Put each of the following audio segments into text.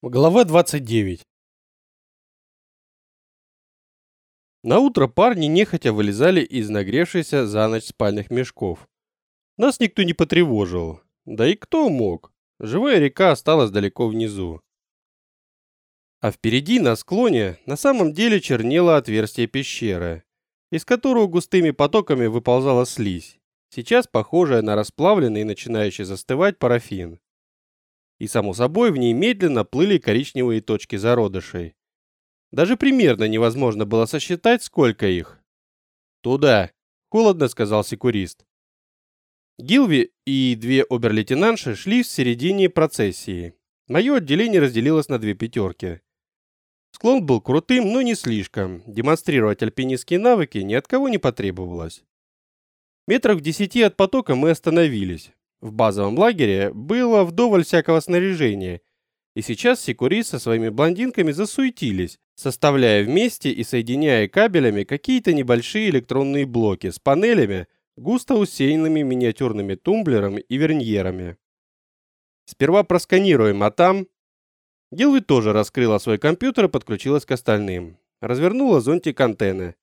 Глава 29. На утро парни нехотя вылезали из нагревшихся за ночь спальных мешков. Нас никто не потревожил. Да и кто мог? Живая река осталась далеко внизу. А впереди, на склоне, на самом деле чернело отверстие пещеры, из которого густыми потоками выползала слизь, сейчас похожая на расплавленный и начинающий застывать парафин и, само собой, в ней медленно плыли коричневые точки зародышей. Даже примерно невозможно было сосчитать, сколько их. «Туда!» – холодно сказал секурист. Гилви и две обер-лейтенантши шли в середине процессии. Мое отделение разделилось на две пятерки. Склон был крутым, но не слишком. Демонстрировать альпинистские навыки ни от кого не потребовалось. Метрах в десяти от потока мы остановились. В базовом лагере было вдоволь всякого снаряжения, и сейчас секури со своими блондинками засуетились, составляя вместе и соединяя кабелями какие-то небольшие электронные блоки с панелями, густо усеянными миниатюрными тумблерами и верньерами. Сперва просканируем, а там... Гилви тоже раскрыла свой компьютер и подключилась к остальным. Развернула зонтик антенны.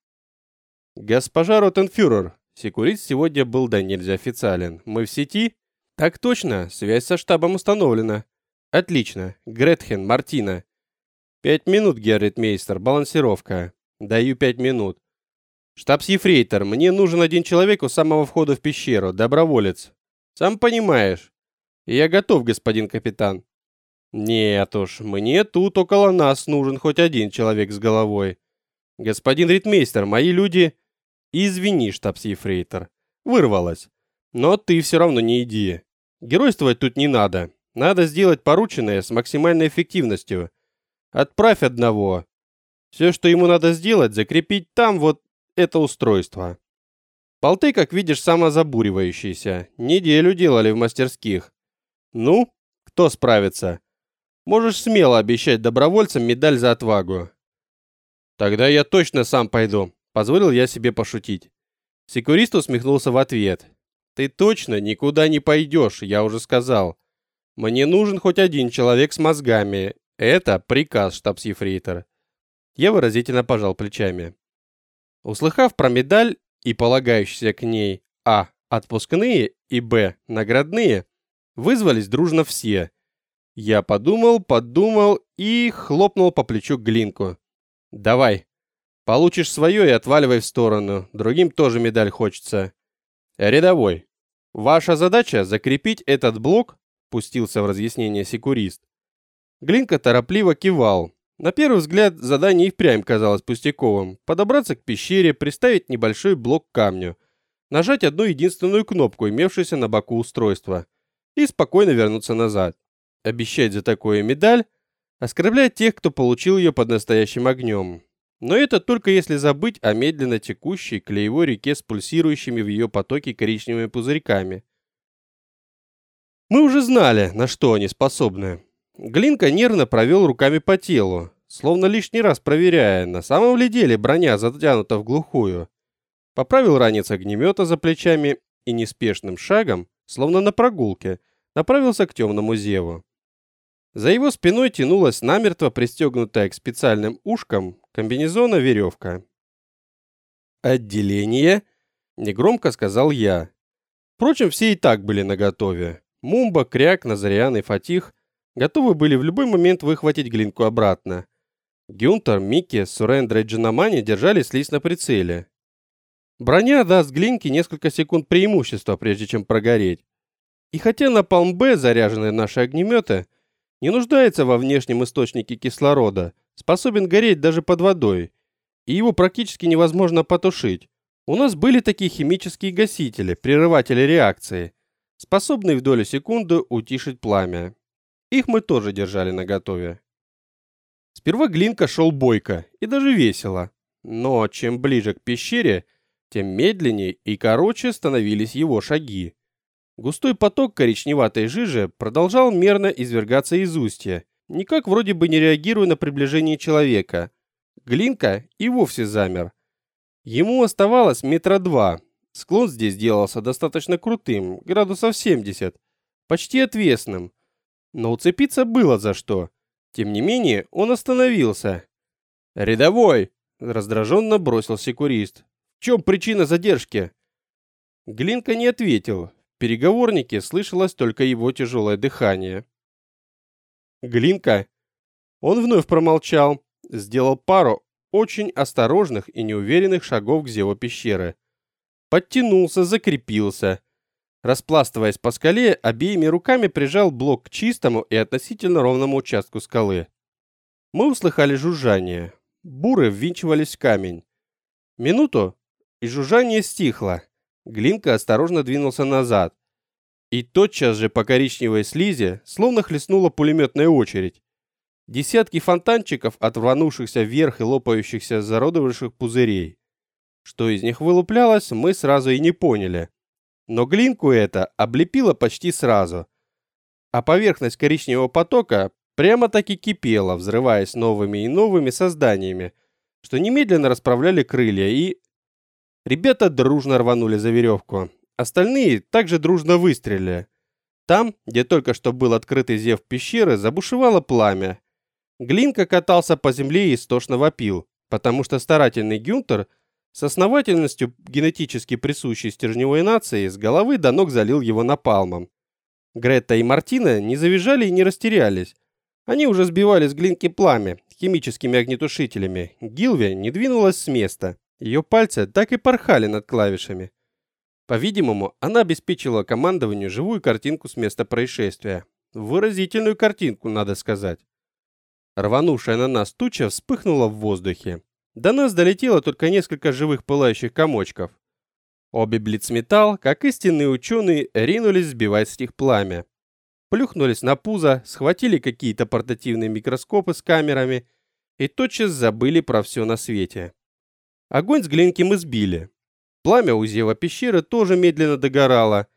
«Госпожа Ротенфюрер, секурист сегодня был да нельзя официален. Мы в сети?» Так точно, связь со штабом установлена. Отлично. Гретхен, Мартина. Пять минут, Герритмейстер, балансировка. Даю пять минут. Штабс-ефрейтор, мне нужен один человек у самого входа в пещеру, доброволец. Сам понимаешь. Я готов, господин капитан. Нет уж, мне тут около нас нужен хоть один человек с головой. Господин ритмейстер, мои люди... Извини, штабс-ефрейтор. Вырвалась. Но ты все равно не иди. Геройствовать тут не надо. Надо сделать порученное с максимальной эффективностью. Отправь одного. Все, что ему надо сделать, закрепить там вот это устройство. Болты, как видишь, самозабуривающиеся. Неделю делали в мастерских. Ну, кто справится? Можешь смело обещать добровольцам медаль за отвагу. Тогда я точно сам пойду, позволил я себе пошутить. Секурист усмехнулся в ответ. Ты точно никуда не пойдешь, я уже сказал. Мне нужен хоть один человек с мозгами. Это приказ, штабс-ефрейтор. Я выразительно пожал плечами. Услыхав про медаль и полагающиеся к ней а. отпускные и б. наградные, вызвались дружно все. Я подумал, подумал и хлопнул по плечу Глинку. Давай. Получишь свое и отваливай в сторону. Другим тоже медаль хочется. Рядовой. Ваша задача закрепить этот блок, пустился в разъяснение секурист. Глинка торопливо кивал. На первый взгляд задание и впрямь казалось пустяковым. Подобраться к пещере, приставить небольшой блок к камню, нажать одну единственную кнопку, имевшуюся на боку устройства, и спокойно вернуться назад. Обещать за такое медаль, оскорблять тех, кто получил ее под настоящим огнем. Но это только если забыть о медленно текущей клеевой реке с пульсирующими в ее потоке коричневыми пузырьками. Мы уже знали, на что они способны. Глинка нервно провел руками по телу, словно лишний раз проверяя, на самом ли деле броня затянута в глухую. Поправил ранец огнемета за плечами и неспешным шагом, словно на прогулке, направился к темному зеву. За его спиной тянулась намертво пристегнутая к специальным ушкам комбинезона веревка. «Отделение?» – негромко сказал я. Впрочем, все и так были наготове. Мумба, Кряк, Назариан и Фатих готовы были в любой момент выхватить глинку обратно. Гюнтер, Микки, Сурендра и Джинамани держались лись на прицеле. Броня даст глинке несколько секунд преимущества, прежде чем прогореть. И хотя на Палм-Б заряжены наши огнеметы, не нуждается во внешнем источнике кислорода, способен гореть даже под водой, и его практически невозможно потушить. У нас были такие химические гасители, прерыватели реакции, способные в долю секунды утишить пламя. Их мы тоже держали наготове. Сперва Глинка шел бойко и даже весело, но чем ближе к пещере, тем медленнее и короче становились его шаги. Густой поток коричневатой жижи продолжал мерно извергаться из устья, никак вроде бы не реагируя на приближение человека. Глинка и вовсе замер. Ему оставалось метра два. Склон здесь делался достаточно крутым, градусов 70, почти отвесным. Но уцепиться было за что. Тем не менее, он остановился. «Рядовой!» – раздраженно бросил секурист. «В чем причина задержки?» Глинка не ответил. В переговорнике слышалось только его тяжелое дыхание. «Глинка!» Он вновь промолчал, сделал пару очень осторожных и неуверенных шагов к зеву пещеры. Подтянулся, закрепился. Распластываясь по скале, обеими руками прижал блок к чистому и относительно ровному участку скалы. Мы услыхали жужжание. Буры ввинчивались в камень. Минуту, и жужжание стихло. Глинка осторожно двинулся назад. И тотчас же по коричневой слизи словно хлестнула пулеметная очередь. Десятки фонтанчиков от рванувшихся вверх и лопающихся зародывавших пузырей. Что из них вылуплялось, мы сразу и не поняли. Но глинку это облепило почти сразу. А поверхность коричневого потока прямо-таки кипела, взрываясь новыми и новыми созданиями, что немедленно расправляли крылья и... Ребята дружно рванули за веревку. Остальные также дружно выстрелили. Там, где только что был открытый зев пещеры, забушевало пламя. Глинка катался по земле и истошно вопил, потому что старательный Гюнтер – с основательностью генетически присущей стержневой нации с головы до ног залил его напалмом. Гретта и Мартина не завизжали и не растерялись. Они уже сбивали с глинки пламя химическими огнетушителями. Гилви не двинулась с места. Ее пальцы так и порхали над клавишами. По-видимому, она обеспечила командованию живую картинку с места происшествия. Выразительную картинку, надо сказать. Рванувшая на нас туча вспыхнула в воздухе. До нас долетело только несколько живых пылающих комочков. Обе блицметалл, как истинные ученые, ринулись сбивать с них пламя. Плюхнулись на пузо, схватили какие-то портативные микроскопы с камерами и тотчас забыли про все на свете. Огонь с глинки мы сбили. Пламя у зева пещеры тоже медленно догорало.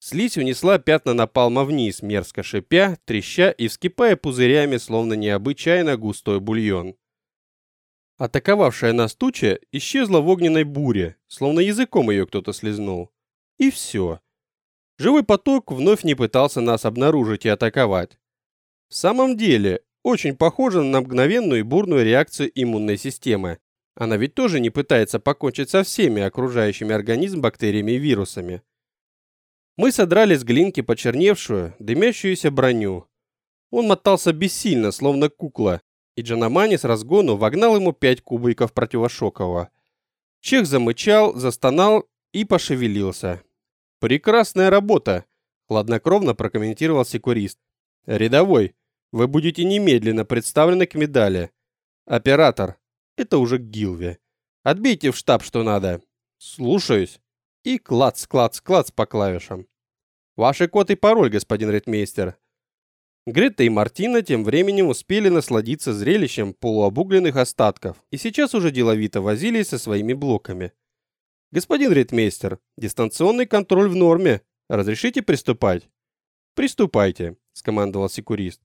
Слизь унесла пятна напалма вниз, мерзко шипя, треща и вскипая пузырями, словно необычайно густой бульон. Атаковавшая нас туча исчезла в огненной буре, словно языком ее кто-то слезнул. И все. Живой поток вновь не пытался нас обнаружить и атаковать. В самом деле, очень похоже на мгновенную и бурную реакцию иммунной системы. Она ведь тоже не пытается покончить со всеми окружающими организм бактериями и вирусами. Мы содрали с глинки почерневшую, дымящуюся броню. Он мотался бессильно, словно кукла, и Джанамани с разгону вогнал ему пять кубиков противошокового. Чех замычал, застонал и пошевелился. «Прекрасная работа!» – хладнокровно прокомментировал секурист. «Рядовой, вы будете немедленно представлены к медали. Оператор, это уже Гилви. Отбейте в штаб, что надо. Слушаюсь. И клац, клац, клац по клавишам. Ваши код и пароль, господин ритмейстер. Грета и Мартина тем временем успели насладиться зрелищем полуобугленных остатков и сейчас уже деловито возились со своими блоками. «Господин ритмейстер, дистанционный контроль в норме. Разрешите приступать?» «Приступайте», — скомандовал секурист.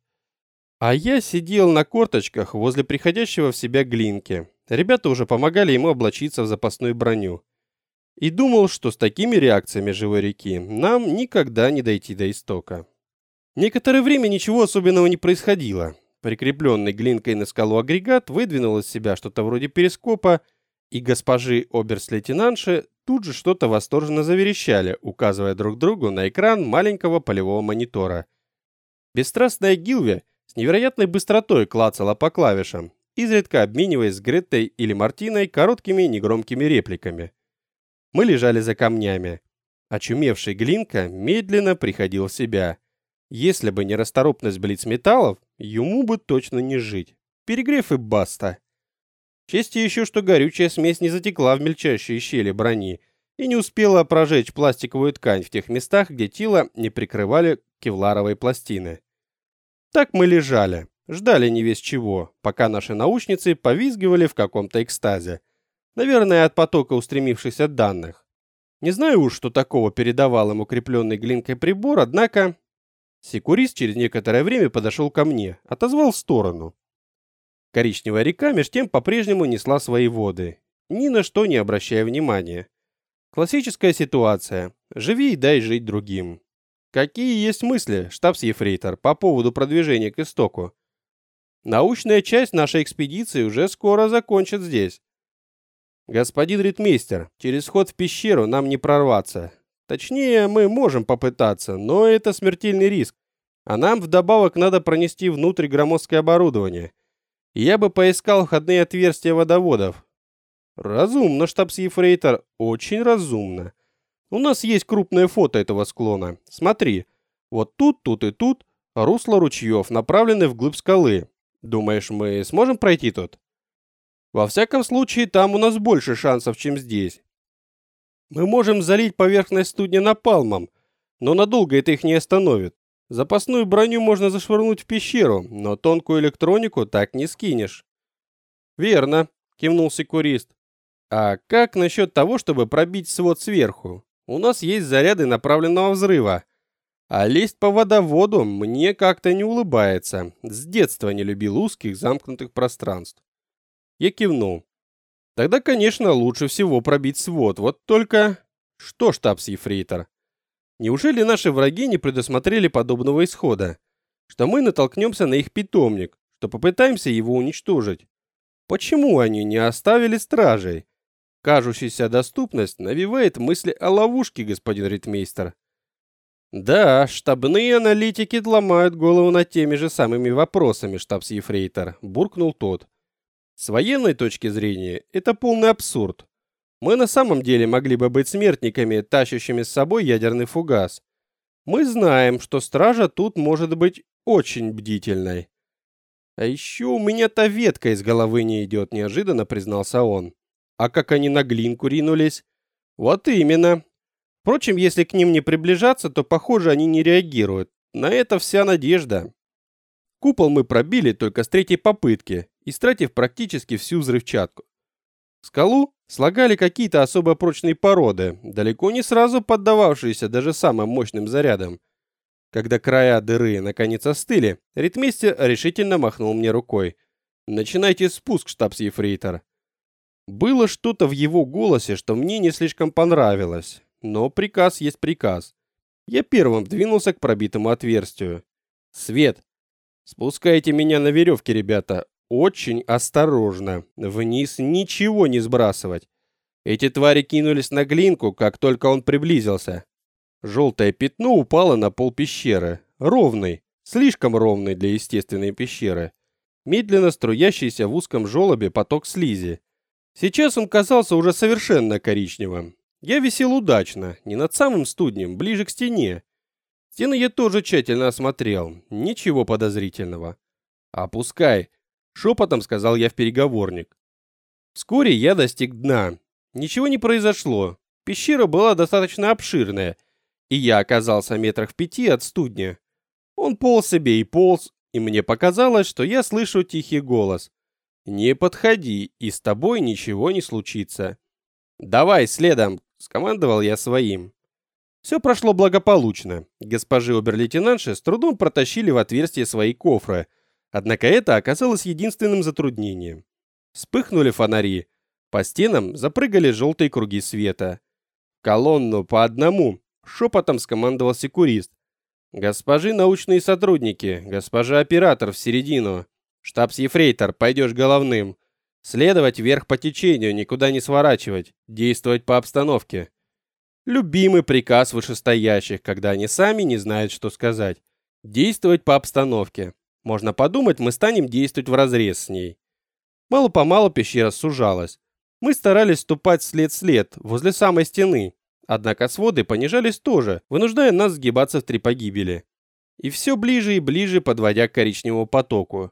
А я сидел на корточках возле приходящего в себя глинки. Ребята уже помогали ему облачиться в запасную броню. И думал, что с такими реакциями живой реки нам никогда не дойти до истока. Некоторое время ничего особенного не происходило. Прикрепленный глинкой на скалу агрегат выдвинул из себя что-то вроде перископа, и госпожи оберст-лейтенантши тут же что-то восторженно заверещали, указывая друг другу на экран маленького полевого монитора. Бесстрастная Гилви с невероятной быстротой клацала по клавишам, изредка обмениваясь с Греттой или Мартиной короткими негромкими репликами. Мы лежали за камнями. Очумевший Глинка медленно приходил в себя – если бы не расторопность блиц-металлов, ему бы точно не жить. Перегрев и баста. Честь еще, что горючая смесь не затекла в мельчайшие щели брони и не успела прожечь пластиковую ткань в тех местах, где тело не прикрывали кевларовые пластины. Так мы лежали, ждали не весь чего, пока наши научницы повизгивали в каком-то экстазе. Наверное, от потока устремившихся данных. Не знаю уж, что такого передавал им укрепленный глинкой прибор, однако Секурист через некоторое время подошел ко мне, отозвал в сторону. Коричневая река меж тем по-прежнему несла свои воды, ни на что не обращая внимания. Классическая ситуация. Живи и дай жить другим. Какие есть мысли, штабс-ефрейтор, по поводу продвижения к истоку? Научная часть нашей экспедиции уже скоро закончит здесь. Господин ритмейстер, через ход в пещеру нам не прорваться. Точнее, мы можем попытаться, но это смертельный риск. А нам вдобавок надо пронести внутрь громоздкое оборудование. Я бы поискал входные отверстия водоводов. Разумно, штабс-ефрейтор, очень разумно. У нас есть крупное фото этого склона. Смотри, вот тут, тут и тут русло ручьев направлены вглубь скалы. Думаешь, мы сможем пройти тут? Во всяком случае, там у нас больше шансов, чем здесь. Мы можем залить поверхность студня напалмом, но надолго это их не остановит. Запасную броню можно зашвырнуть в пещеру, но тонкую электронику так не скинешь. Верно, кивнул секурист. А как насчет того, чтобы пробить свод сверху? У нас есть заряды направленного взрыва. А лезть по водоводу мне как-то не улыбается. С детства не любил узких замкнутых пространств. Я кивнул. Тогда, конечно, лучше всего пробить свод. Вот только... Что, штабс-ефрейтор? Неужели наши враги не предусмотрели подобного исхода? Что мы натолкнемся на их питомник, что попытаемся его уничтожить? Почему они не оставили стражей? Кажущаяся доступность навевает мысли о ловушке, господин ритмейстер. Да, штабные аналитики ломают голову над теми же самыми вопросами, штабс-ефрейтор, буркнул тот. С военной точки зрения это полный абсурд. Мы на самом деле могли бы быть смертниками, тащащими с собой ядерный фугас. Мы знаем, что стража тут может быть очень бдительной. А еще у меня та ветка из головы не идет, неожиданно признался он. А как они на глинку ринулись? Вот именно, Впрочем, если к ним не приближаться, то, похоже, они не реагируют. На это вся надежда. Купол мы пробили только с третьей попытки, истратив практически всю взрывчатку. Скалу слагали какие-то особо прочные породы, далеко не сразу поддававшиеся даже самым мощным зарядам. Когда края дыры наконец остыли, ритмейстер решительно махнул мне рукой. «Начинайте спуск, штабс-ефрейтор». Было что-то в его голосе, что мне не слишком понравилось. Но приказ есть приказ. Я первым двинулся к пробитому отверстию. Свет. Спускайте меня на веревке, ребята. Очень осторожно. Вниз ничего не сбрасывать. Эти твари кинулись на глинку, как только он приблизился. Желтое пятно упало на пол пещеры. Ровный, слишком ровный для естественной пещеры. Медленно струящийся в узком желобе поток слизи. Сейчас он казался уже совершенно коричневым. Я висел удачно, не над самым студнем, ближе к стене. Стены я тоже тщательно осмотрел, ничего подозрительного. «Опускай», — шепотом сказал я в переговорник. Вскоре я достиг дна. Ничего не произошло. Пещера была достаточно обширная, и я оказался метрах в пяти от студня. Он полз себе и полз, и мне показалось, что я слышу тихий голос. «Не подходи, и с тобой ничего не случится». «Давай следом!» скомандовал я своим. Все прошло благополучно. Госпожи обер-лейтенантши с трудом протащили в отверстие свои кофры. Однако это оказалось единственным затруднением. Вспыхнули фонари. По стенам запрыгали желтые круги света. Колонну по одному, шепотом скомандовал секурист. Госпожи научные сотрудники, госпожа оператор в середину. Штабс-ефрейтор, пойдешь головным. Следовать вверх по течению, никуда не сворачивать, действовать по обстановке. Любимый приказ вышестоящих, когда они сами не знают, что сказать. Действовать по обстановке. Можно подумать, мы станем действовать вразрез с ней. Мало-помалу пещера сужалась. Мы старались ступать след в след, возле самой стены. Однако своды понижались тоже, вынуждая нас сгибаться в три погибели. И все ближе и ближе, подводя к коричневому потоку.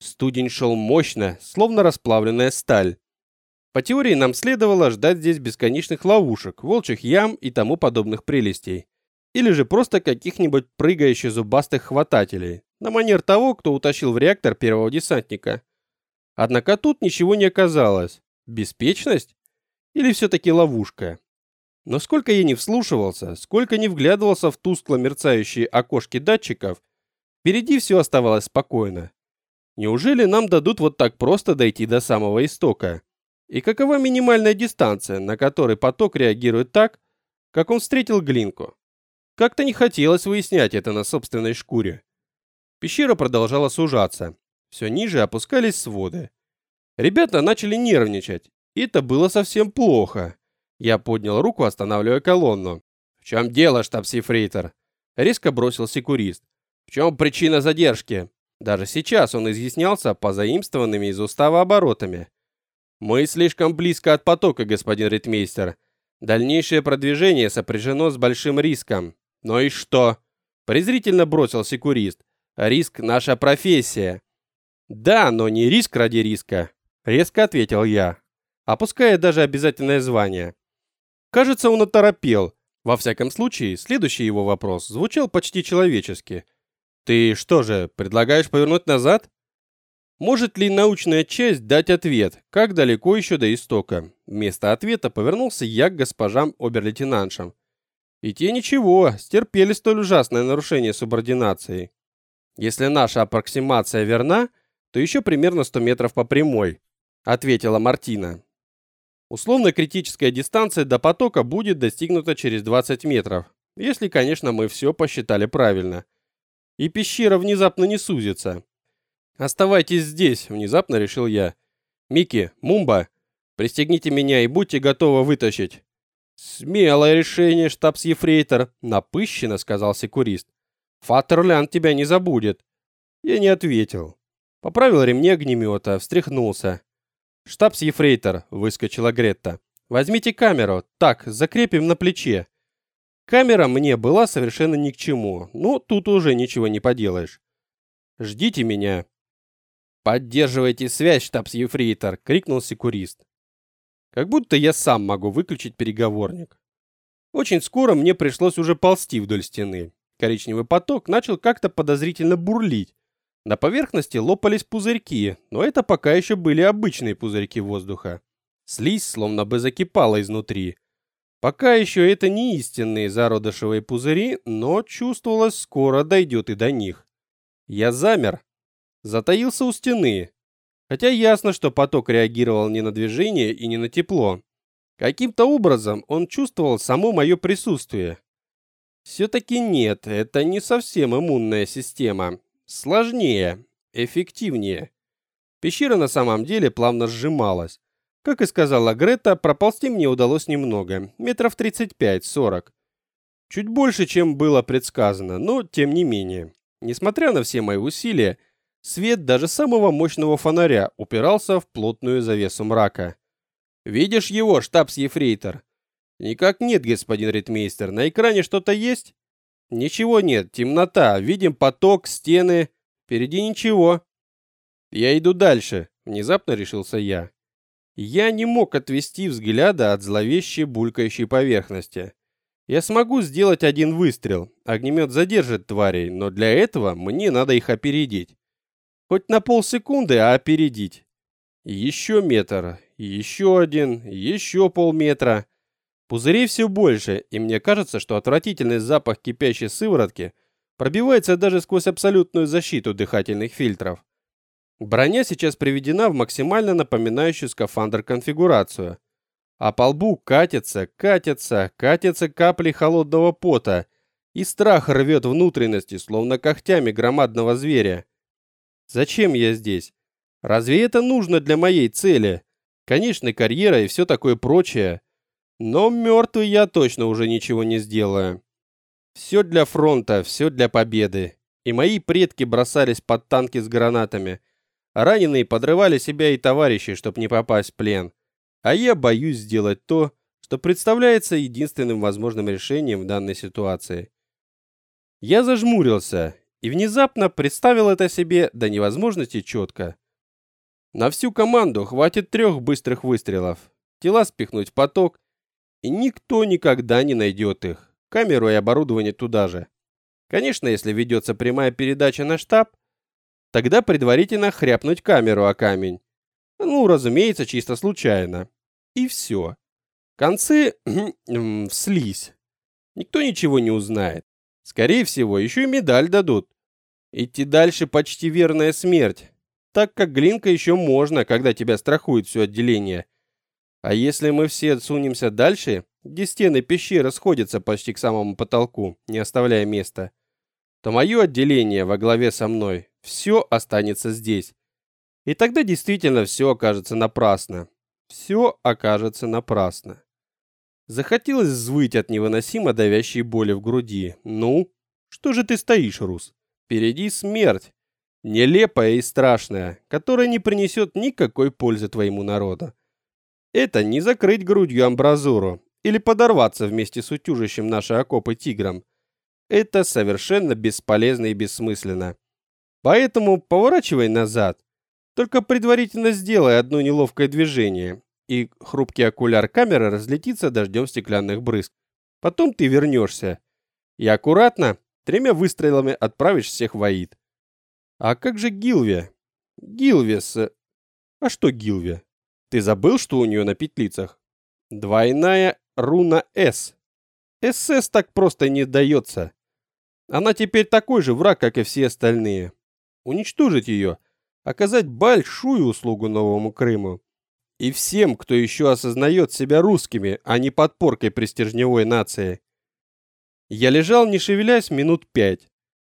Студень шел мощно, словно расплавленная сталь. По теории нам следовало ждать здесь бесконечных ловушек, волчьих ям и тому подобных прелестей. Или же просто каких-нибудь прыгающих зубастых хватателей, на манер того, кто утащил в реактор первого десантника. Однако тут ничего не оказалось. Беспечность? Или все-таки ловушка? Но сколько я не вслушивался, сколько не вглядывался в тускло мерцающие окошки датчиков, впереди все оставалось спокойно. Неужели нам дадут вот так просто дойти до самого истока? И какова минимальная дистанция, на которой поток реагирует так, как он встретил глинку? Как-то не хотелось выяснять это на собственной шкуре. Пещера продолжала сужаться. Все ниже опускались своды. Ребята начали нервничать. И это было совсем плохо. Я поднял руку, останавливая колонну. «В чем дело, штабс-ефрейтор?» Резко бросил секурист. «В чем причина задержки?» Даже сейчас он изъяснялся позаимствованными из устава оборотами. «Мы слишком близко от потока, господин ритмейстер. Дальнейшее продвижение сопряжено с большим риском. Но и что?» Презрительно бросил секурист. «Риск – наша профессия». «Да, но не риск ради риска», – резко ответил я, опуская даже обязательное звание. Кажется, он оторопел. Во всяком случае, следующий его вопрос звучал почти человечески – ты что же, предлагаешь повернуть назад? Может ли научная часть дать ответ, как далеко еще до истока? Вместо ответа повернулся я к госпожам обер-лейтенантшам. И те ничего, стерпели столь ужасное нарушение субординации. Если наша аппроксимация верна, то еще примерно 100 метров по прямой, ответила Мартина. Условно критическая дистанция до потока будет достигнута через 20 метров, если, конечно, мы все посчитали правильно и пещера внезапно не сузится. Оставайтесь здесь, внезапно решил я. Мики, Мумба, пристегните меня и будьте готовы вытащить. Смелое решение, штабс-ефрейтор, напыщенно сказал секурист. Фатерлянд тебя не забудет. Я не ответил. Поправил ремни огнемета, встряхнулся. «Штабс-ефрейтор», — выскочила Гретта. «Возьмите камеру. Так, закрепим на плече. Камера мне была совершенно ни к чему, но тут уже ничего не поделаешь. Ждите меня. Поддерживайте связь, штабс-ефрейтор, крикнул секурист. Как будто я сам могу выключить переговорник. Очень скоро мне пришлось уже ползти вдоль стены. Коричневый поток начал как-то подозрительно бурлить. На поверхности лопались пузырьки, но это пока еще были обычные пузырьки воздуха. Слизь словно бы закипала изнутри. Пока еще это не истинные зародышевые пузыри, но чувствовалось, скоро дойдет и до них. Я замер, затаился у стены, хотя ясно, что поток реагировал не на движение и не на тепло. Каким-то образом он чувствовал само мое присутствие. Все-таки нет, это не совсем иммунная система. Сложнее, эффективнее. Пещера на самом деле плавно сжималась. Как и сказала Грета, проползти мне удалось немного, метров 35-40. Чуть больше, чем было предсказано, но тем не менее. Несмотря на все мои усилия, свет даже самого мощного фонаря упирался в плотную завесу мрака. «Видишь его, штабс-ефрейтор?» «Никак нет, господин ритмейстер. На экране что-то есть?» «Ничего нет. Темнота. Видим поток, стены. Впереди ничего». «Я иду дальше», — внезапно решился я. Я не мог отвести взгляда от зловещей булькающей поверхности. Я смогу сделать один выстрел. Огнемет задержит тварей, но для этого мне надо их опередить. Хоть на полсекунды, а опередить. Еще метр, еще один, еще полметра. Пузырей все больше, и мне кажется, что отвратительный запах кипящей сыворотки пробивается даже сквозь абсолютную защиту дыхательных фильтров. Броня сейчас приведена в максимально напоминающую скафандр конфигурацию. А по лбу катятся, катятся, катятся капли холодного пота, и страх рвет внутренности, словно когтями громадного зверя. Зачем я здесь? Разве это нужно для моей цели? Конечно, карьера и все такое прочее. Но мертвый я точно уже ничего не сделаю. Все для фронта, все для победы. И мои предки бросались под танки с гранатами – Раненые подрывали себя и товарищей, чтобы не попасть в плен. А я боюсь сделать то, что представляется единственным возможным решением в данной ситуации. Я зажмурился и внезапно представил это себе до невозможности четко. На всю команду хватит трех быстрых выстрелов. Тела спихнуть в поток, и никто никогда не найдет их. Камеру и оборудование туда же. Конечно, если ведется прямая передача на штаб, Тогда предварительно хряпнуть камеру о камень. Ну, разумеется, чисто случайно. И все. Концы слизь. Никто ничего не узнает. Скорее всего, еще и медаль дадут. Идти дальше почти верная смерть, так как глинка еще можно, когда тебя страхует все отделение. А если мы все сунемся дальше, где стены пещеры сходятся почти к самому потолку, не оставляя места, то мое отделение во главе со мной все останется здесь. И тогда действительно все окажется напрасно. Все окажется напрасно. Захотелось взвыть от невыносимо давящей боли в груди. Ну, что же ты стоишь, Рус? Впереди смерть. Нелепая и страшная, которая не принесет никакой пользы твоему народу. Это не закрыть грудью амбразуру или подорваться вместе с утюжащим наши окопы тигром. Это совершенно бесполезно и бессмысленно. Поэтому поворачивай назад. Только предварительно сделай одно неловкое движение, и хрупкий окуляр камеры разлетится дождем стеклянных брызг. Потом ты вернешься. И аккуратно, тремя выстрелами отправишь всех в Аид. А как же Гилви? Гилвис... А что Гилви? Ты забыл, что у нее на петлицах? Двойная руна «С». СС так просто не дается. Она теперь такой же враг, как и все остальные. Уничтожить ее, оказать большую услугу Новому Крыму. И всем, кто еще осознает себя русскими, а не подпоркой престижневой нации. Я лежал, не шевелясь, минут пять.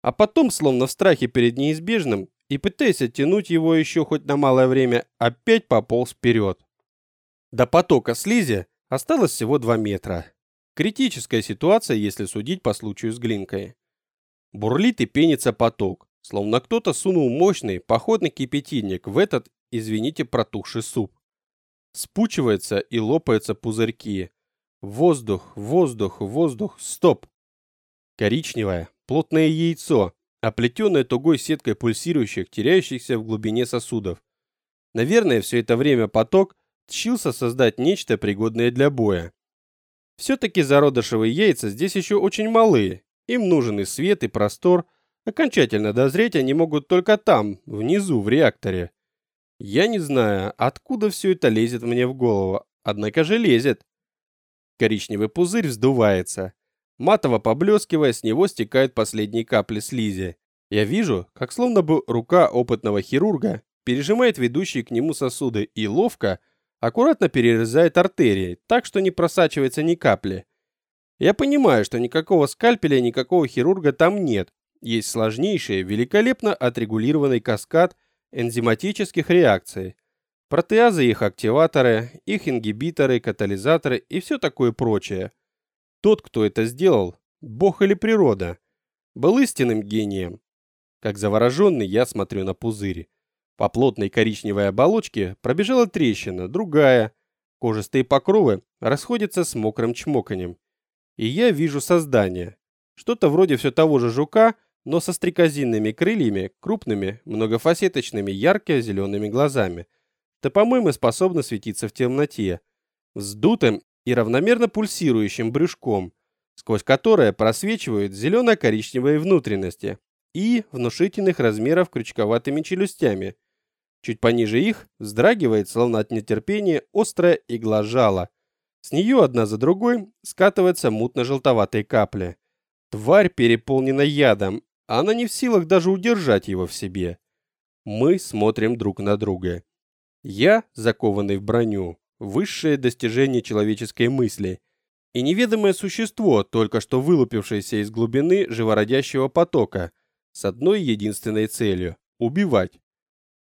А потом, словно в страхе перед неизбежным, и пытаясь оттянуть его еще хоть на малое время, опять пополз вперед. До потока слизи осталось всего два метра. Критическая ситуация, если судить по случаю с глинкой. Бурлит и пенится поток, словно кто-то сунул мощный походный кипятильник в этот, извините, протухший суп. Спучивается и лопаются пузырьки. Воздух, воздух, воздух, стоп! Коричневое, плотное яйцо, оплетенное тугой сеткой пульсирующих, теряющихся в глубине сосудов. Наверное, все это время поток тщился создать нечто пригодное для боя. Все-таки зародышевые яйца здесь еще очень малые, им нужен и свет, и простор. Окончательно дозреть они могут только там, внизу, в реакторе. Я не знаю, откуда все это лезет мне в голову, однако же лезет. Коричневый пузырь вздувается. Матово поблескивая, с него стекают последние капли слизи. Я вижу, как словно бы рука опытного хирурга пережимает ведущие к нему сосуды и ловко, аккуратно перерезает артерии, так что не просачивается ни капли. Я понимаю, что никакого скальпеля, никакого хирурга там нет. Есть сложнейший, великолепно отрегулированный каскад энзиматических реакций. Протеазы их активаторы, их ингибиторы, катализаторы и все такое прочее. Тот, кто это сделал, бог или природа, был истинным гением. Как завороженный я смотрю на пузырь. По плотной коричневой оболочке пробежала трещина, другая. Кожистые покровы расходятся с мокрым чмоканьем. И я вижу создание. Что-то вроде все того же жука, но со стрекозинными крыльями, крупными, многофасеточными, ярко-зелеными глазами. Да, по-моему, способно светиться в темноте. Вздутым и равномерно пульсирующим брюшком, сквозь которое просвечивают зелено-коричневые внутренности и внушительных размеров крючковатыми челюстями – Чуть пониже их вздрагивает, словно от нетерпения, острая игла жала. С нее одна за другой скатываются мутно-желтоватые капли. Тварь переполнена ядом, она не в силах даже удержать его в себе. Мы смотрим друг на друга. Я, закованный в броню, высшее достижение человеческой мысли, и неведомое существо, только что вылупившееся из глубины живородящего потока, с одной единственной целью – убивать.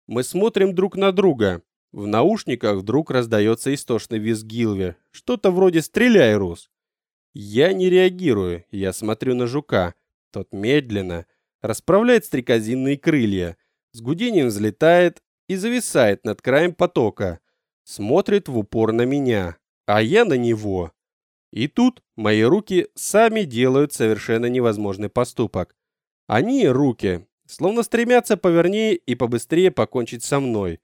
Мы смотрим друг на друга. В наушниках вдруг раздается истошный визг Гилви. Что-то вроде «Стреляй, Рус!». Я не реагирую, я смотрю на жука. Тот медленно расправляет стрекозинные крылья, с гудением взлетает и зависает над краем потока. Смотрит в упор на меня, а я на него. И тут мои руки сами делают совершенно невозможный поступок. Они, руки, словно стремятся повернее и побыстрее покончить со мной.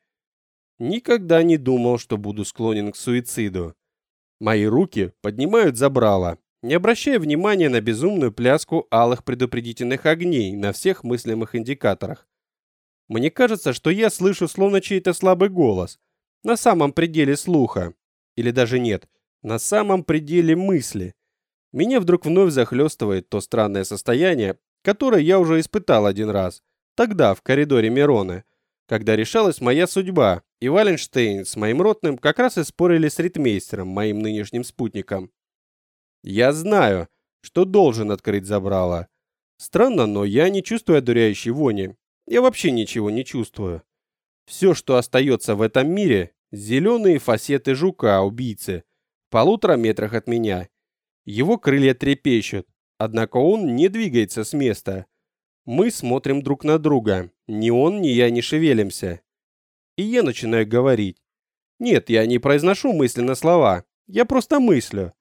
Никогда не думал, что буду склонен к суициду. Мои руки поднимают забрало, не обращая внимания на безумную пляску алых предупредительных огней на всех мыслимых индикаторах. Мне кажется, что я слышу словно чей-то слабый голос, на самом пределе слуха. Или даже нет, на самом пределе мысли. Меня вдруг вновь захлестывает то странное состояние, которое я уже испытал один раз, тогда в коридоре Мироны, когда решалась моя судьба, и Валенштейн с моим ротным как раз и спорили с ритмейстером, моим нынешним спутником. Я знаю, что должен открыть забрало. Странно, но я не чувствую одуряющей вони. Я вообще ничего не чувствую. Все, что остается в этом мире, зеленые фасеты жука-убийцы в полутора метрах от меня. Его крылья трепещут, однако он не двигается с места. Мы смотрим друг на друга, ни он, ни я не шевелимся. И я начинаю говорить. Нет, я не произношу мысленно слова, я просто мыслю.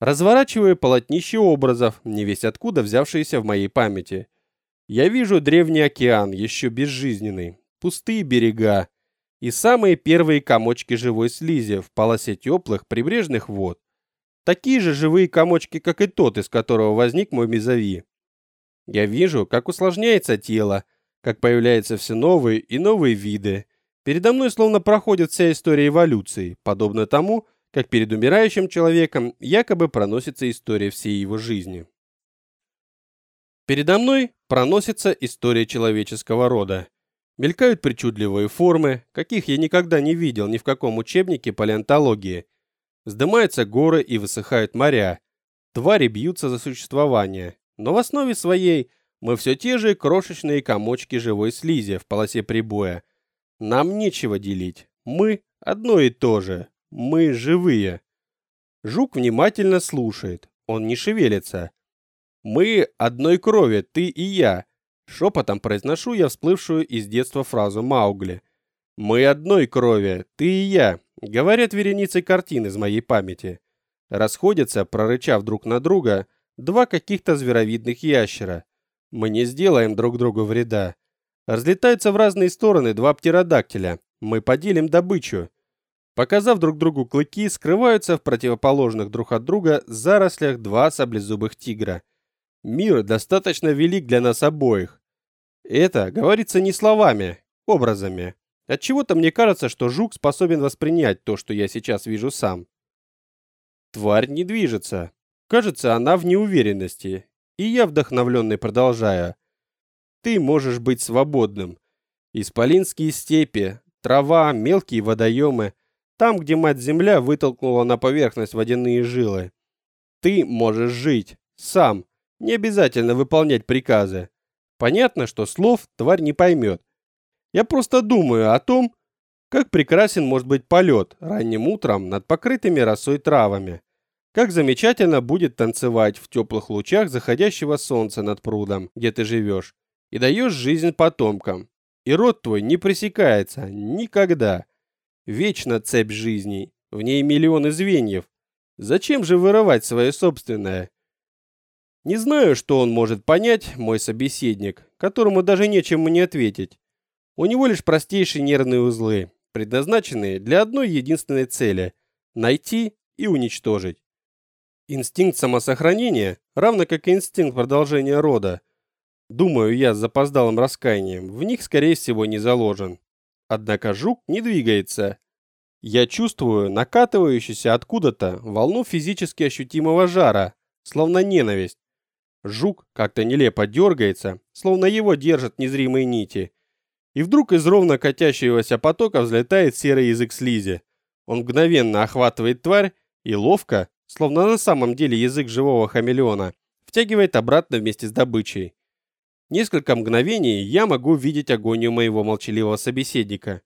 Разворачиваю полотнище образов, не весь откуда взявшиеся в моей памяти. Я вижу древний океан, еще безжизненный, пустые берега и самые первые комочки живой слизи в полосе теплых прибрежных вод. Такие же живые комочки, как и тот, из которого возник мой мезови. Я вижу, как усложняется тело, как появляются все новые и новые виды. Передо мной словно проходит вся история эволюции, подобно тому, как перед умирающим человеком якобы проносится история всей его жизни. Передо мной проносится история человеческого рода. Мелькают причудливые формы, каких я никогда не видел ни в каком учебнике палеонтологии. Вздымаются горы и высыхают моря. Твари бьются за существование. Но в основе своей мы все те же крошечные комочки живой слизи в полосе прибоя. Нам нечего делить. Мы одно и то же. Мы живые. Жук внимательно слушает. Он не шевелится. Мы одной крови, ты и я. Шепотом произношу я всплывшую из детства фразу Маугли. Мы одной крови, ты и я, говорят вереницы картин из моей памяти. Расходятся, прорычав друг на друга, два каких-то зверовидных ящера. Мы не сделаем друг другу вреда. Разлетаются в разные стороны два птеродактиля. Мы поделим добычу показав друг другу клыки, скрываются в противоположных друг от друга зарослях два саблезубых тигра. Мир достаточно велик для нас обоих. Это говорится не словами, образами. От чего-то мне кажется, что жук способен воспринять то, что я сейчас вижу сам. Тварь не движется. Кажется, она в неуверенности. И я вдохновленный продолжаю. Ты можешь быть свободным. Исполинские степи, трава, мелкие водоемы, там, где мать-земля вытолкнула на поверхность водяные жилы. Ты можешь жить. Сам. Не обязательно выполнять приказы. Понятно, что слов тварь не поймет. Я просто думаю о том, как прекрасен может быть полет ранним утром над покрытыми росой травами. Как замечательно будет танцевать в теплых лучах заходящего солнца над прудом, где ты живешь, и даешь жизнь потомкам. И род твой не пресекается никогда. Вечно цепь жизней, в ней миллионы звеньев. Зачем же вырывать свое собственное? Не знаю, что он может понять, мой собеседник, которому даже нечем мне ответить. У него лишь простейшие нервные узлы, предназначенные для одной единственной цели – найти и уничтожить. Инстинкт самосохранения, равно как и инстинкт продолжения рода, думаю я с запоздалым раскаянием, в них, скорее всего, не заложен. Однако жук не двигается. Я чувствую накатывающуюся откуда-то волну физически ощутимого жара, словно ненависть. Жук как-то нелепо дергается, словно его держат незримые нити. И вдруг из ровно катящегося потока взлетает серый язык слизи. Он мгновенно охватывает тварь и ловко, словно на самом деле язык живого хамелеона, втягивает обратно вместе с добычей. Несколько мгновений я могу видеть агонию моего молчаливого собеседника.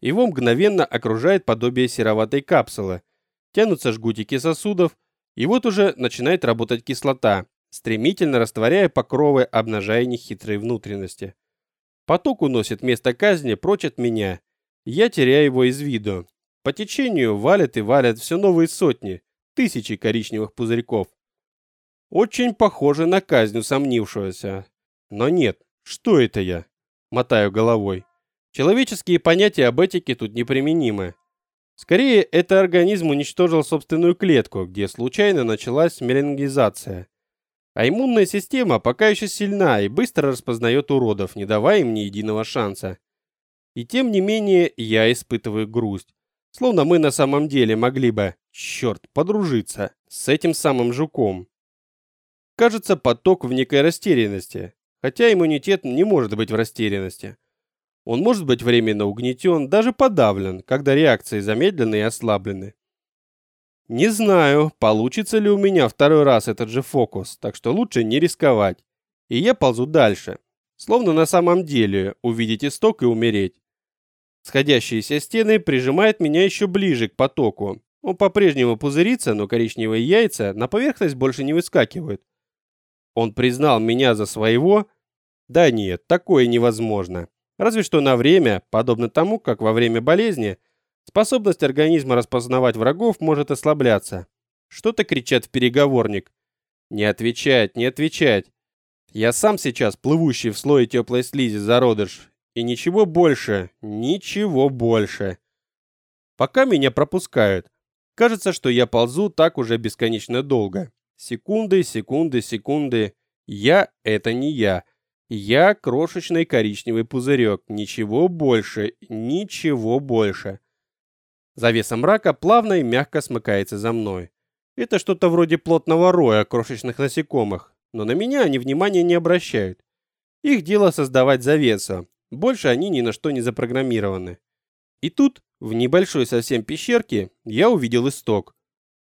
Его мгновенно окружает подобие сероватой капсулы. Тянутся жгутики сосудов, и вот уже начинает работать кислота, стремительно растворяя покровы, обнажая нехитрые внутренности. Поток уносит место казни прочь от меня. Я теряю его из виду. По течению валят и валят все новые сотни, тысячи коричневых пузырьков. Очень похоже на казнь усомнившегося. Но нет, что это я? Мотаю головой. Человеческие понятия об этике тут неприменимы. Скорее, это организм уничтожил собственную клетку, где случайно началась мелангизация. А иммунная система пока еще сильна и быстро распознает уродов, не давая им ни единого шанса. И тем не менее, я испытываю грусть. Словно мы на самом деле могли бы, черт, подружиться с этим самым жуком. Кажется, поток в некой растерянности хотя иммунитет не может быть в растерянности. Он может быть временно угнетен, даже подавлен, когда реакции замедлены и ослаблены. Не знаю, получится ли у меня второй раз этот же фокус, так что лучше не рисковать. И я ползу дальше, словно на самом деле увидеть исток и умереть. Сходящиеся стены прижимают меня еще ближе к потоку. Он по-прежнему пузырится, но коричневые яйца на поверхность больше не выскакивают. Он признал меня за своего? Да нет, такое невозможно. Разве что на время, подобно тому, как во время болезни, способность организма распознавать врагов может ослабляться. Что-то кричат в переговорник. Не отвечать, не отвечать. Я сам сейчас плывущий в слое теплой слизи зародыш, и ничего больше, ничего больше. Пока меня пропускают. Кажется, что я ползу так уже бесконечно долго. Секунды, секунды, секунды. Я — это не я. Я — крошечный коричневый пузырек. Ничего больше, ничего больше. Завеса мрака плавно и мягко смыкается за мной. Это что-то вроде плотного роя крошечных насекомых, но на меня они внимания не обращают. Их дело создавать завесу, больше они ни на что не запрограммированы. И тут, в небольшой совсем пещерке, я увидел исток.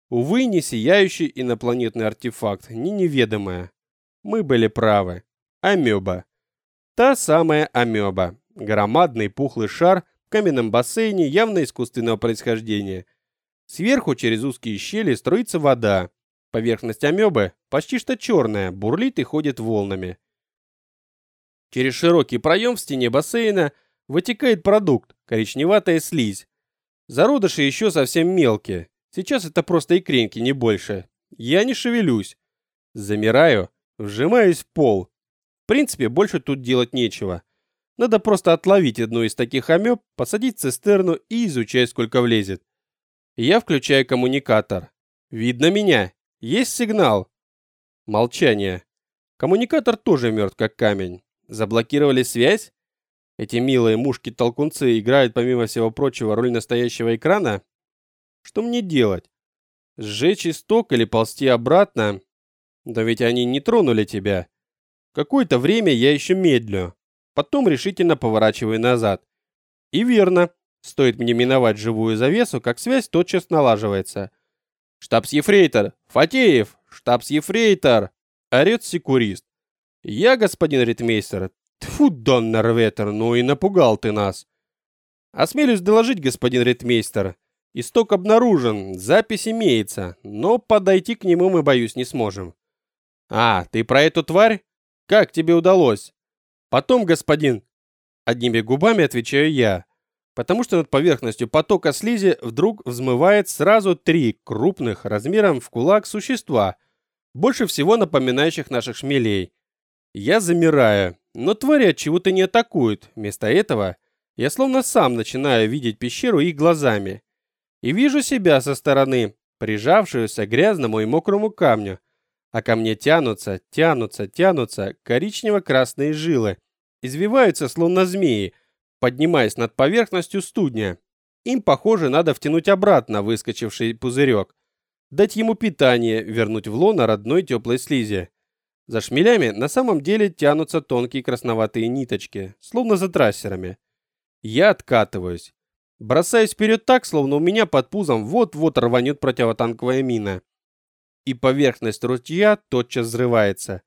Увы, не сияющий инопланетный артефакт, ни неведомое. Мы были правы. Амеба. Та самая амеба. Громадный пухлый шар в каменном бассейне явно искусственного происхождения. Сверху через узкие щели струится вода. Поверхность амебы почти что черная, бурлит и ходит волнами. Через широкий проем в стене бассейна вытекает продукт, коричневатая слизь. Зародыши еще совсем мелкие. Сейчас это просто икринки, не больше. Я не шевелюсь. Замираю, вжимаюсь в пол. Принципе, больше тут делать нечего. Надо просто отловить одну из таких амеб, посадить цистерну и изучать, сколько влезет. Я включаю коммуникатор. Видно меня. Есть сигнал. Молчание. Коммуникатор тоже мертв, как камень. Заблокировали связь? Эти милые мушки-толкунцы играют, помимо всего прочего, роль настоящего экрана? Что мне делать? Сжечь исток или ползти обратно? Да ведь они не тронули тебя. Какое-то время я еще медлю. Потом решительно поворачиваю назад. И верно. Стоит мне миновать живую завесу, как связь тотчас налаживается. «Штабс-ефрейтор! Фатеев! Штабс-ефрейтор!» — орёт секурист. «Я, господин ритмейстер, тьфу, доннер ветер, ну и напугал ты нас!» «Осмелюсь доложить, господин ритмейстер. Исток обнаружен, запись имеется, но подойти к нему мы, боюсь, не сможем». «А, ты про эту тварь? Как тебе удалось?» «Потом, господин...» Одними губами отвечаю я, потому что над поверхностью потока слизи вдруг взмывает сразу три крупных размером в кулак существа, больше всего напоминающих наших шмелей. Я замираю, но твари от чего-то не атакуют. Вместо этого я словно сам начинаю видеть пещеру их глазами. И вижу себя со стороны, прижавшуюся к грязному и мокрому камню. А ко мне тянутся, тянутся, тянутся коричнево-красные жилы. Извиваются, словно змеи, поднимаясь над поверхностью студня. Им, похоже, надо втянуть обратно выскочивший пузырек. Дать ему питание, вернуть в лоно родной теплой слизи. За шмелями на самом деле тянутся тонкие красноватые ниточки, словно за трассерами. Я откатываюсь. Бросаюсь вперед так, словно у меня под пузом вот-вот рванет противотанковая мина. И поверхность ручья тотчас взрывается.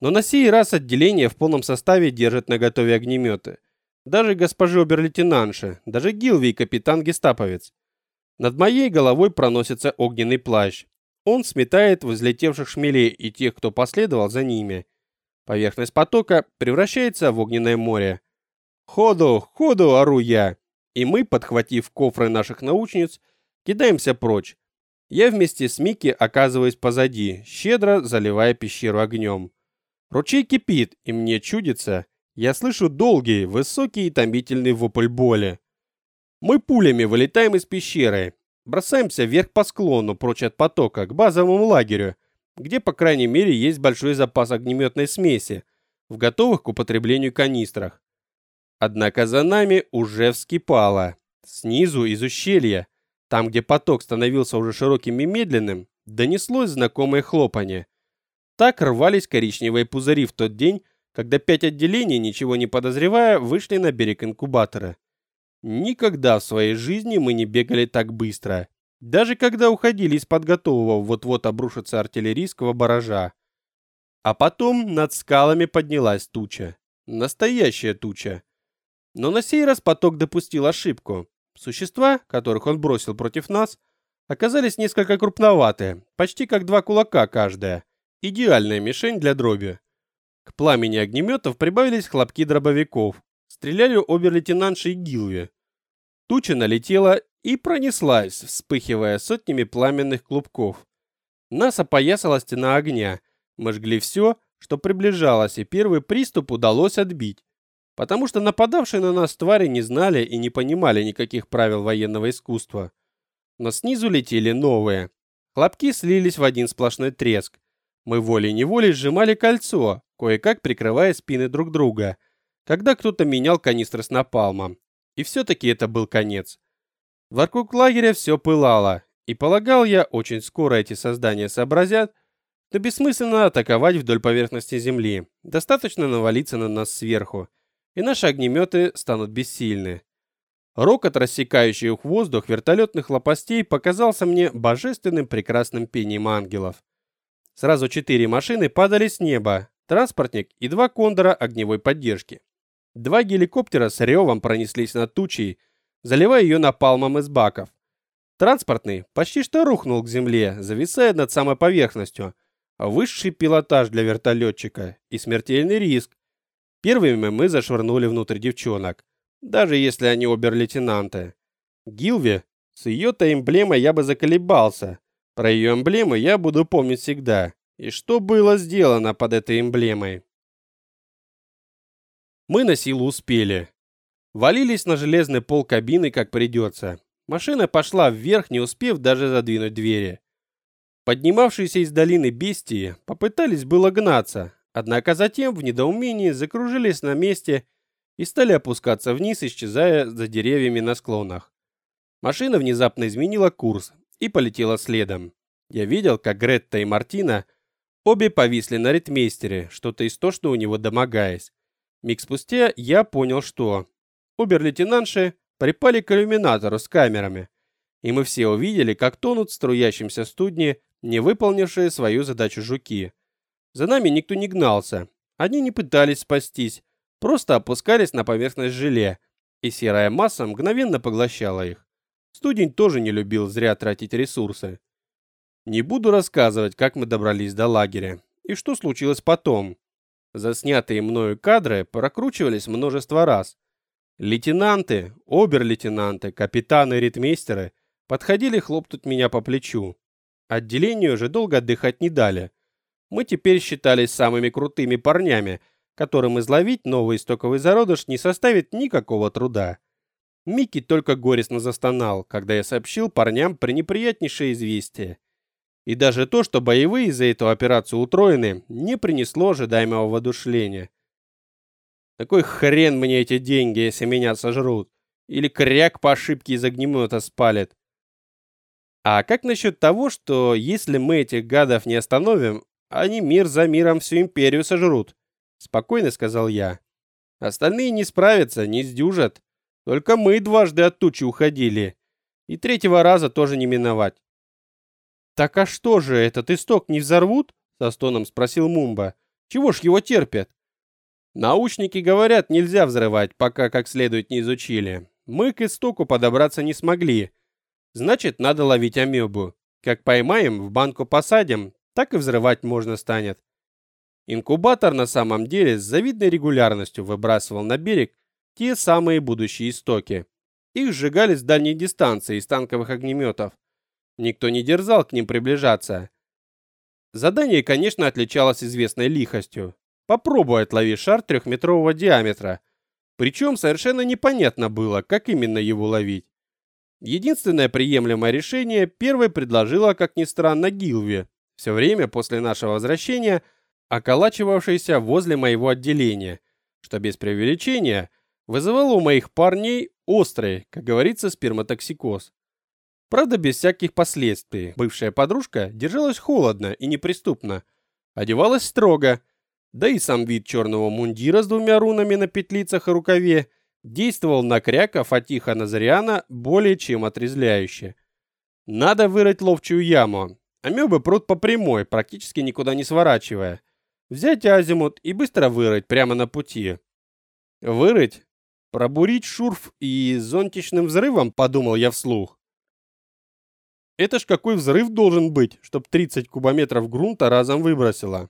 Но на сей раз отделение в полном составе держит наготове огнеметы. Даже госпожи обер-лейтенантша, даже Гилви капитан-гестаповец. Над моей головой проносится огненный плащ. Он сметает взлетевших шмелей и тех, кто последовал за ними. Поверхность потока превращается в огненное море. «Ходу, ходу!» – ору я. И мы, подхватив кофры наших научниц, кидаемся прочь. Я вместе с Микки оказываюсь позади, щедро заливая пещеру огнем. Ручей кипит, и мне чудится, я слышу долгий, высокий и томительный вопль боли. Мы пулями вылетаем из пещеры, Бросаемся вверх по склону, прочь от потока, к базовому лагерю, где, по крайней мере, есть большой запас огнеметной смеси в готовых к употреблению канистрах. Однако за нами уже вскипало. Снизу из ущелья, там, где поток становился уже широким и медленным, донеслось знакомое хлопанье. Так рвались коричневые пузыри в тот день, когда пять отделений, ничего не подозревая, вышли на берег инкубатора. Никогда в своей жизни мы не бегали так быстро, даже когда уходили из-под готового вот-вот обрушиться артиллерийского баража. А потом над скалами поднялась туча. Настоящая туча. Но на сей раз поток допустил ошибку. Существа, которых он бросил против нас, оказались несколько крупноватые, почти как два кулака каждая. Идеальная мишень для дроби. К пламени огнеметов прибавились хлопки дробовиков. Стреляли обер-лейтенантши Гилви. Туча налетела и пронеслась, вспыхивая сотнями пламенных клубков. Нас опоясала стена огня. Мы жгли все, что приближалось, и первый приступ удалось отбить. Потому что нападавшие на нас твари не знали и не понимали никаких правил военного искусства. Но снизу летели новые. Хлопки слились в один сплошной треск. Мы волей-неволей сжимали кольцо, кое-как прикрывая спины друг друга, когда кто-то менял канистры с напалмом. И все-таки это был конец. Вокруг лагеря все пылало, и полагал я, очень скоро эти создания сообразят, что бессмысленно атаковать вдоль поверхности земли, достаточно навалиться на нас сверху, и наши огнеметы станут бессильны. Рокот, рассекающий их воздух вертолетных лопастей, показался мне божественным прекрасным пением ангелов. Сразу четыре машины падали с неба, транспортник и два кондора огневой поддержки. Два геликоптера с ревом пронеслись над тучей, заливая ее напалмом из баков. Транспортный почти что рухнул к земле, зависая над самой поверхностью. Высший пилотаж для вертолетчика и смертельный риск. Первыми мы зашвырнули внутрь девчонок, даже если они обер-лейтенанты. Гилви, с ее-то эмблемой я бы заколебался, про ее эмблему я буду помнить всегда. И что было сделано под этой эмблемой? Мы на силу успели. Валились на железный пол кабины, как придется. Машина пошла вверх, не успев даже задвинуть двери. Поднимавшиеся из долины бестии попытались было гнаться, однако затем в недоумении закружились на месте и стали опускаться вниз, исчезая за деревьями на склонах. Машина внезапно изменила курс и полетела следом. Я видел, как Гретта и Мартина обе повисли на ритмейстере, что-то истошно у него домогаясь. Миг спустя я понял, что обер-лейтенантши припали к иллюминатору с камерами, и мы все увидели, как тонут в струящемся студне не выполнившие свою задачу жуки. За нами никто не гнался, они не пытались спастись, просто опускались на поверхность желе, и серая масса мгновенно поглощала их. Студень тоже не любил зря тратить ресурсы. Не буду рассказывать, как мы добрались до лагеря и что случилось потом. Заснятые мною кадры прокручивались множество раз. Лейтенанты, обер-лейтенанты, капитаны ритмейстеры подходили хлопнуть меня по плечу. Отделению же долго отдыхать не дали. Мы теперь считались самыми крутыми парнями, которым изловить новый истоковый зародыш не составит никакого труда. Микки только горестно застонал, когда я сообщил парням пренеприятнейшее известие. И даже то, что боевые за эту операцию утроены, не принесло ожидаемого воодушевления. Такой хрен мне эти деньги, если меня сожрут. Или кряк по ошибке из огнемета спалит. А как насчет того, что если мы этих гадов не остановим, они мир за миром всю империю сожрут? Спокойно сказал я. Остальные не справятся, не сдюжат. Только мы дважды от тучи уходили. И третьего раза тоже не миновать. Так а что же, этот исток не взорвут? Со стоном спросил Мумба. Чего ж его терпят? Научники говорят, нельзя взрывать, пока как следует не изучили. Мы к истоку подобраться не смогли. Значит, надо ловить амебу. Как поймаем, в банку посадим, так и взрывать можно станет. Инкубатор на самом деле с завидной регулярностью выбрасывал на берег те самые будущие истоки. Их сжигали с дальней дистанции из танковых огнеметов. Никто не дерзал к ним приближаться. Задание, конечно, отличалось известной лихостью. Попробуй отлови шар трехметрового диаметра. Причем совершенно непонятно было, как именно его ловить. Единственное приемлемое решение первой предложила, как ни странно, Гилви, все время после нашего возвращения околачивавшийся возле моего отделения, что без преувеличения вызывало у моих парней острый, как говорится, сперматоксикоз. Правда, без всяких последствий. Бывшая подружка держалась холодно и неприступно, одевалась строго, да и сам вид черного мундира с двумя рунами на петлицах и рукаве действовал на кряка Фатиха Назариана более чем отрезвляюще. Надо вырыть ловчую яму. Амебы прут по прямой, практически никуда не сворачивая. Взять азимут и быстро вырыть прямо на пути. Вырыть Пробурить шурф и зонтичным взрывом, подумал я вслух. Это ж какой взрыв должен быть, чтоб 30 кубометров грунта разом выбросило.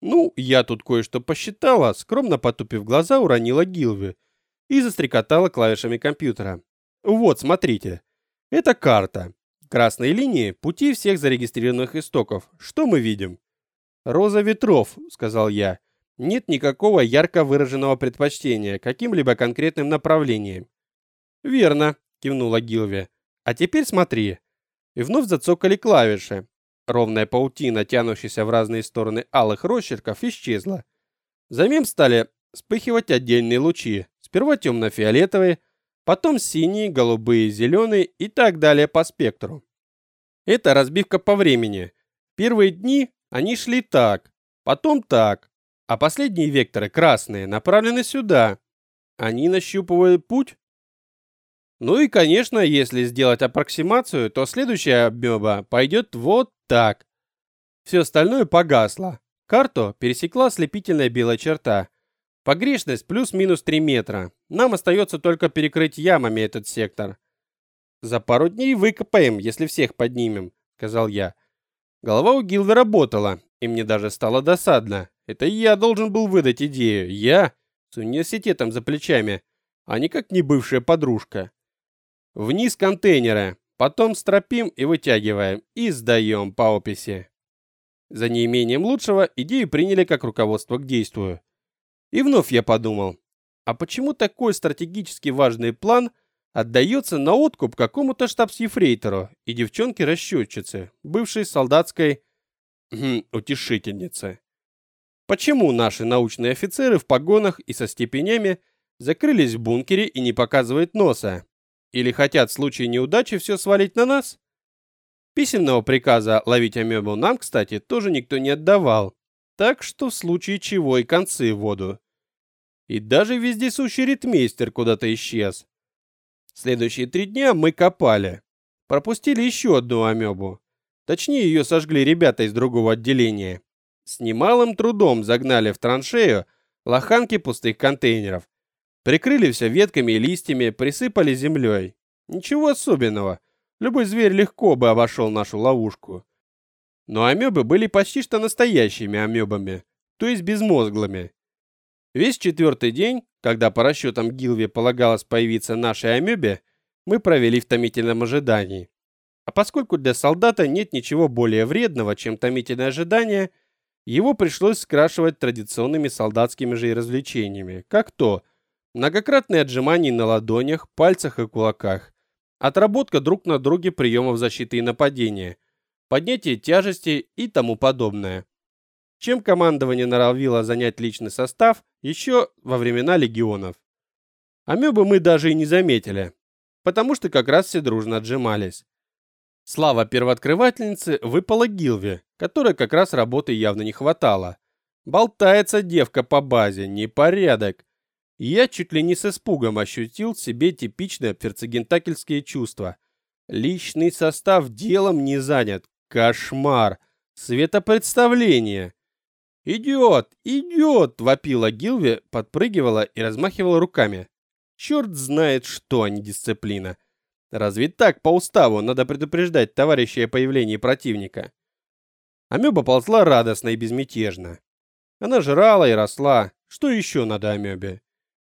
Ну, я тут кое-что посчитала, скромно потупив глаза, уронила Гилви и застрекотала клавишами компьютера. Вот, смотрите. Это карта. Красные линии – пути всех зарегистрированных истоков. Что мы видим? «Роза ветров», – сказал я. Нет никакого ярко выраженного предпочтения каким-либо конкретным направлением. «Верно», – кивнула Гилви. «А теперь смотри». И вновь зацокали клавиши. Ровная паутина, тянущаяся в разные стороны алых росчерков, исчезла. Замем стали вспыхивать отдельные лучи. Сперва темно-фиолетовые, потом синие, голубые, зеленые и так далее по спектру. Это разбивка по времени. Первые дни они шли так, потом так, а последние векторы, красные, направлены сюда. Они нащупывают путь. Ну и, конечно, если сделать аппроксимацию, то следующая амеба пойдет вот так. Все остальное погасло. Карту пересекла ослепительная белая черта. Погрешность плюс-минус 3 метра. Нам остается только перекрыть ямами этот сектор. За пару дней выкопаем, если всех поднимем, сказал я. Голова у Гилвы работала, и мне даже стало досадно. Это я должен был выдать идею. Я с университетом за плечами, а никак не бывшая подружка. Вниз контейнеры, потом стропим и вытягиваем, и сдаем по описи. За неимением лучшего идею приняли как руководство к действию. И вновь я подумал, а почему такой стратегически важный план отдается на откуп какому-то штабс-ефрейтору и девчонке-расчетчице, бывшей солдатской хм, утешительнице? Почему наши научные офицеры в погонах и со степенями закрылись в бункере и не показывают носа? Или хотят в случае неудачи все свалить на нас? Письменного приказа ловить амебу нам, кстати, тоже никто не отдавал. Так что в случае чего и концы в воду. И даже вездесущий ритмейстер куда-то исчез. Следующие три дня мы копали. Пропустили еще одну амебу. Точнее, ее сожгли ребята из другого отделения. С немалым трудом загнали в траншею лоханки пустых контейнеров. Прикрыли все ветками и листьями, присыпали землей. Ничего особенного. Любой зверь легко бы обошел нашу ловушку. Но амебы были почти что настоящими амебами, то есть безмозглыми. Весь четвертый день, когда по расчетам Гилви полагалось появиться нашей амебе, мы провели в томительном ожидании. А поскольку для солдата нет ничего более вредного, чем томительное ожидание, его пришлось скрашивать традиционными солдатскими же и развлечениями, как то многократные отжимания на ладонях, пальцах и кулаках, отработка друг на друге приемов защиты и нападения – поднятие тяжести и тому подобное. Чем командование норовило занять личный состав еще во времена легионов. Амебы мы даже и не заметили, потому что как раз все дружно отжимались. Слава первооткрывательницы выпала Гилве, которой как раз работы явно не хватало. Болтается девка по базе, непорядок. Я чуть ли не с испугом ощутил в себе типичные ферцегентакельские чувства. Личный состав делом не занят, Кошмар! Светопредставление! «Идет! Идет!» — вопила Гилви, подпрыгивала и размахивала руками. Черт знает что, а не дисциплина. Разве так по уставу надо предупреждать товарищей о появлении противника? Амеба ползла радостно и безмятежно. Она жрала и росла. Что еще надо амебе?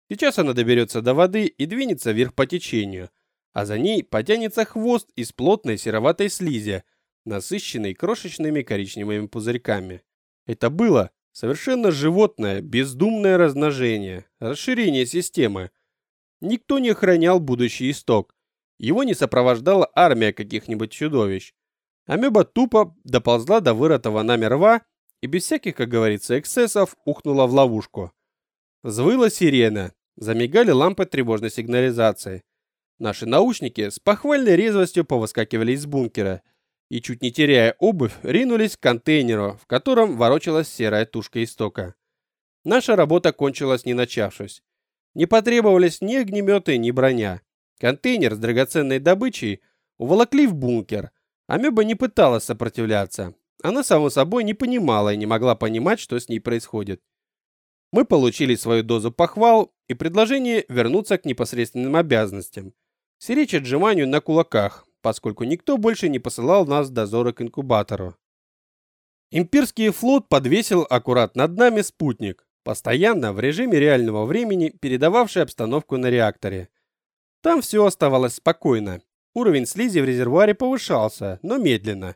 Сейчас она доберется до воды и двинется вверх по течению, а за ней потянется хвост из плотной сероватой слизи, насыщенный крошечными коричневыми пузырьками. Это было совершенно животное, бездумное размножение, расширение системы. Никто не охранял будущий исток. Его не сопровождала армия каких-нибудь чудовищ. Амеба тупо доползла до вырытого нами рва и без всяких, как говорится, эксцессов ухнула в ловушку. Взвыла сирена, замигали лампы тревожной сигнализации. Наши научники с похвальной резвостью повыскакивали из бункера – и, чуть не теряя обувь, ринулись к контейнеру, в котором ворочалась серая тушка истока. Наша работа кончилась не начавшись. Не потребовались ни огнеметы, ни броня. Контейнер с драгоценной добычей уволокли в бункер. Амеба не пыталась сопротивляться. Она, само собой, не понимала и не могла понимать, что с ней происходит. Мы получили свою дозу похвал и предложение вернуться к непосредственным обязанностям. Сиречь отжиманию на кулаках, поскольку никто больше не посылал нас в дозоры к инкубатору. Имперский флот подвесил аккурат над нами спутник, постоянно в режиме реального времени передававший обстановку на реакторе. Там все оставалось спокойно. Уровень слизи в резервуаре повышался, но медленно.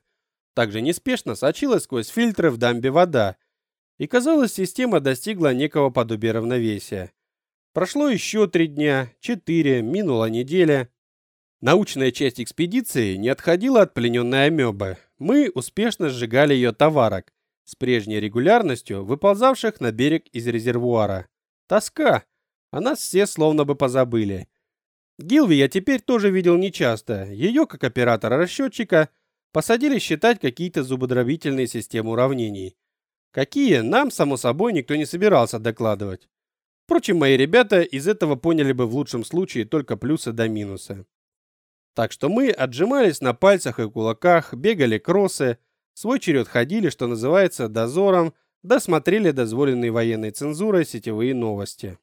Также неспешно сочилась сквозь фильтры в дамбе вода, и казалось, система достигла некого подобия равновесия. Прошло еще три дня, четыре, минула неделя. Научная часть экспедиции не отходила от плененной амебы. Мы успешно сжигали ее товарок, с прежней регулярностью выползавших на берег из резервуара. Тоска. О нас все словно бы позабыли. Гилви я теперь тоже видел нечасто. Ее, как оператора расчетчика, посадили считать какие-то зубодробительные системы уравнений. Какие, нам, само собой, никто не собирался докладывать. Впрочем, мои ребята из этого поняли бы в лучшем случае только плюсы да минусы. Так что мы отжимались на пальцах и кулаках, бегали кроссы, свой черед ходили, что называется, дозором, досмотрели дозволенные военной цензурой сетевые новости.